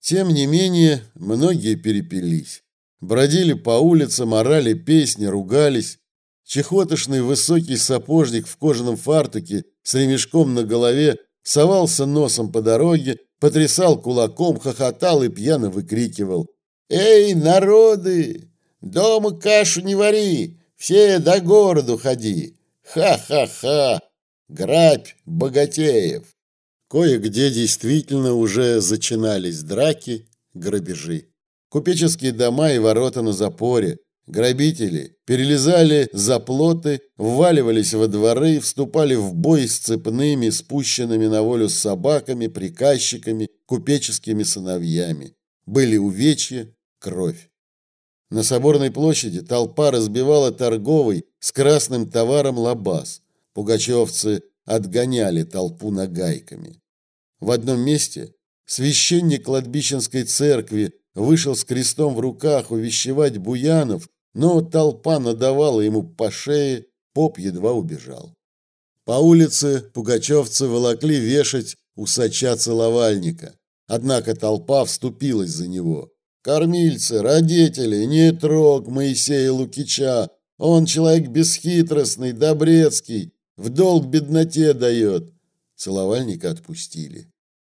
Тем не менее, многие перепились. Бродили по улицам, орали песни, ругались. Чехотошный высокий сапожник в кожаном фартуке с ремешком на голове совался носом по дороге, потрясал кулаком, хохотал и пьяно выкрикивал. «Эй, народы! Дома кашу не вари, все до городу ходи! Ха-ха-ха! Грабь богатеев!» Кое-где действительно уже зачинались драки, грабежи. Купеческие дома и ворота на запоре. Грабители перелезали за плоты, вваливались во дворы, вступали в бой с цепными, спущенными на волю собаками, приказчиками, купеческими сыновьями. Были увечья, кровь. На Соборной площади толпа разбивала торговый с красным товаром лабаз. Пугачевцы отгоняли толпу нагайками. В одном месте священник кладбищенской церкви вышел с крестом в руках увещевать Буянов, но толпа надавала ему по шее, поп едва убежал. По улице пугачевцы волокли вешать усача-целовальника. Однако толпа вступилась за него. «Кормильцы, родители, не трог Моисея Лукича, он человек бесхитростный, добрецкий, в долг бедноте дает». Целовальника отпустили.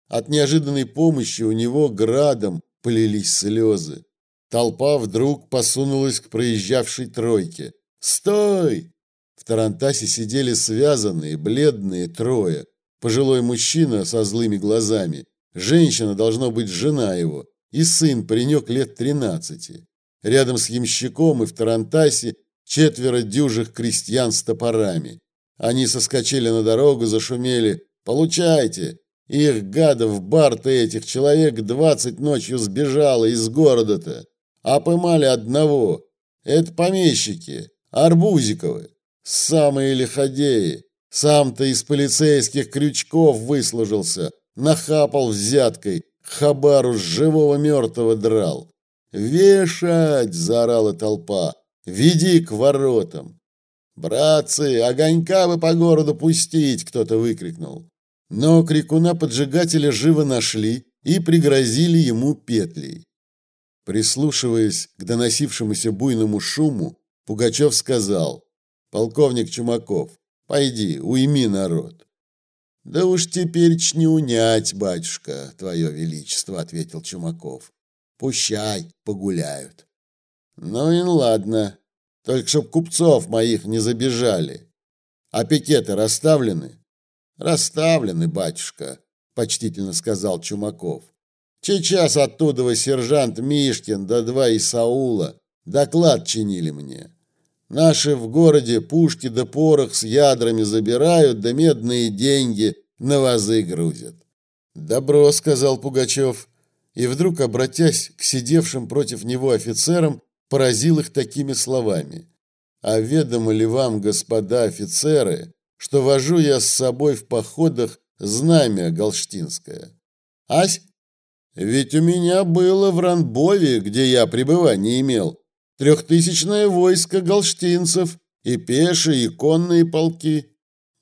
От неожиданной помощи у него градом полились слезы. Толпа вдруг посунулась к проезжавшей тройке. «Стой!» В Тарантасе сидели связанные, бледные трое. Пожилой мужчина со злыми глазами. Женщина, должно быть, жена его. И сын, паренек лет тринадцати. Рядом с ямщиком и в Тарантасе четверо дюжих крестьян с топорами. Они соскочили на дорогу, зашумели. «Получайте! Их, гадов, бар-то этих, человек двадцать ночью сбежало из города-то. А поймали одного. Это помещики, Арбузиковы. Самые лиходеи. Сам-то из полицейских крючков выслужился. Нахапал взяткой. Хабару с живого мертвого драл. «Вешать!» – заорала толпа. «Веди к воротам!» «Братцы, огонька бы по городу пустить!» – кто-то выкрикнул. Но крикуна-поджигателя живо нашли и пригрозили ему петлей. Прислушиваясь к доносившемуся буйному шуму, Пугачев сказал, «Полковник Чумаков, пойди, уйми народ». «Да уж теперь не унять, батюшка, твое величество», — ответил Чумаков. «Пущай, погуляют». «Ну и ладно, только чтоб купцов моих не забежали. А пикеты расставлены?» «Расставлены, батюшка», — почтительно сказал Чумаков. «Сейчас оттуда сержант Мишкин да два Исаула доклад чинили мне. Наши в городе пушки да порох с ядрами забирают, да медные деньги на вазы грузят». «Добро», — сказал Пугачев, и вдруг, обратясь к сидевшим против него офицерам, поразил их такими словами. «А ведомо ли вам, господа офицеры, что вожу я с собой в походах знамя галштинское. Ась, ведь у меня было в Ранбове, где я пребывания имел, трехтысячное войско галштинцев, и пешие, и конные полки.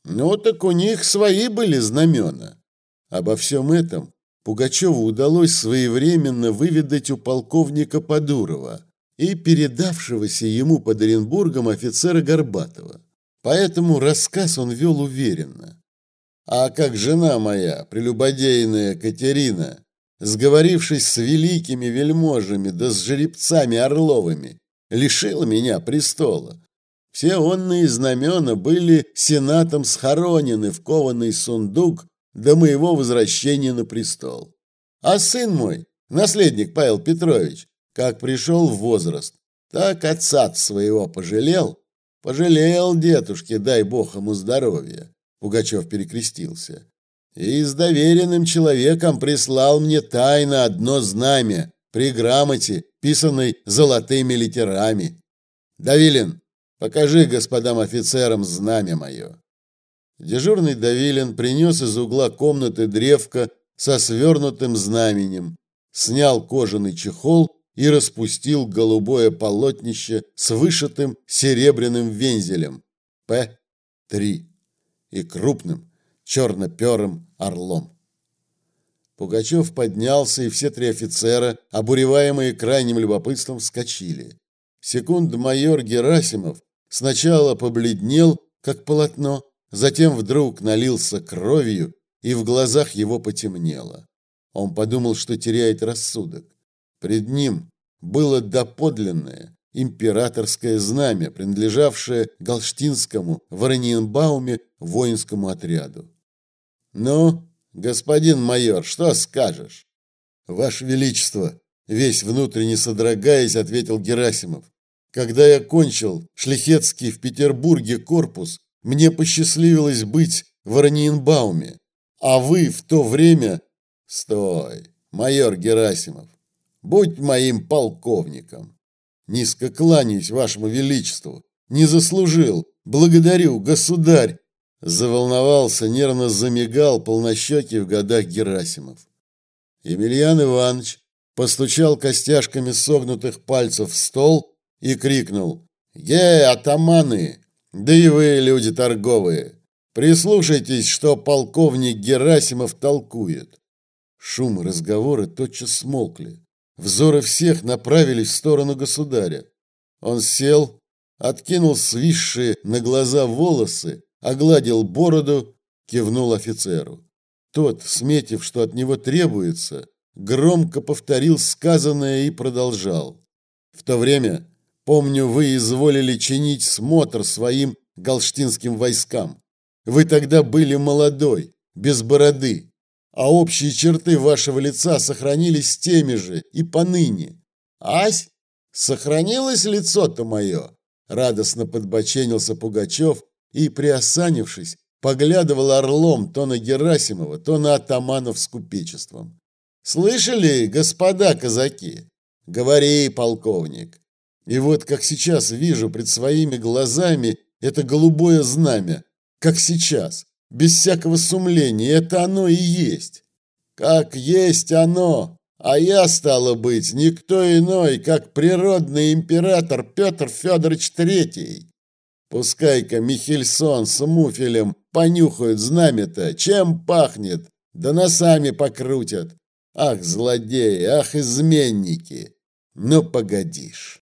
Ну, так у них свои были знамена. Обо всем этом Пугачеву удалось своевременно выведать у полковника Подурова и передавшегося ему под Оренбургом офицера Горбатова. Поэтому рассказ он вел уверенно. А как жена моя, прелюбодейная Катерина, сговорившись с великими вельможами да с жеребцами Орловыми, лишила меня престола. Все онные знамена были сенатом схоронены в кованый сундук до моего возвращения на престол. А сын мой, наследник Павел Петрович, как пришел в возраст, так отца своего пожалел, Пожалел дедушки, дай бог ему здоровья. Пугачев перекрестился. И с доверенным человеком прислал мне тайно одно знамя при грамоте, писанной золотыми литерами. Давилин, покажи господам офицерам знамя мое. Дежурный Давилин принес из угла комнаты древко со свернутым знаменем, снял кожаный чехол и распустил голубое полотнище с вышитым серебряным вензелем П-3 и крупным черно-перым орлом. Пугачев поднялся, и все три офицера, обуреваемые крайним любопытством, вскочили. Секунд-майор Герасимов сначала побледнел, как полотно, затем вдруг налился кровью, и в глазах его потемнело. Он подумал, что теряет рассудок. Пред ним было доподлинное императорское знамя, принадлежавшее Галштинскому в воинскому отряду. «Ну, господин майор, что скажешь?» «Ваше Величество!» Весь внутренне содрогаясь, ответил Герасимов. Когда я кончил Шлихетский в Петербурге корпус, мне посчастливилось быть в Ораниенбауме. А вы в то время... Стой, майор Герасимов, будь моим полковником. Низко кланяюсь вашему величеству. Не заслужил. Благодарю, государь. Заволновался, нервно замигал полнощекий в годах Герасимов. Емельян Иванович постучал костяшками согнутых пальцев в стол и крикнул «Ге, атаманы! Да и вы, люди торговые! Прислушайтесь, что полковник Герасимов толкует!» Шум и разговоры тотчас смолкли. Взоры всех направились в сторону государя. Он сел, откинул свисшие на глаза волосы, огладил бороду, кивнул офицеру. Тот, сметив, что от него требуется, громко повторил сказанное и продолжал. В то время Помню, вы изволили чинить смотр своим галштинским войскам. Вы тогда были молодой, без бороды, а общие черты вашего лица сохранились теми же и поныне. Ась, сохранилось лицо-то мое? Радостно подбоченился Пугачев и, приосанившись, поглядывал орлом то на Герасимова, то на атаманов с купечеством. «Слышали, господа казаки? Говори, полковник, и вот как сейчас вижу пред своими глазами это голубое знамя, как сейчас, без всякого сумления, это оно и есть. Как есть оно, а я, стало быть, никто иной, как природный император Петр Федорович Третий. Пускай-ка Михельсон с Муфелем понюхают знамя-то, чем пахнет, да носами покрутят. Ах, злодеи, ах, изменники! Ну, погодишь.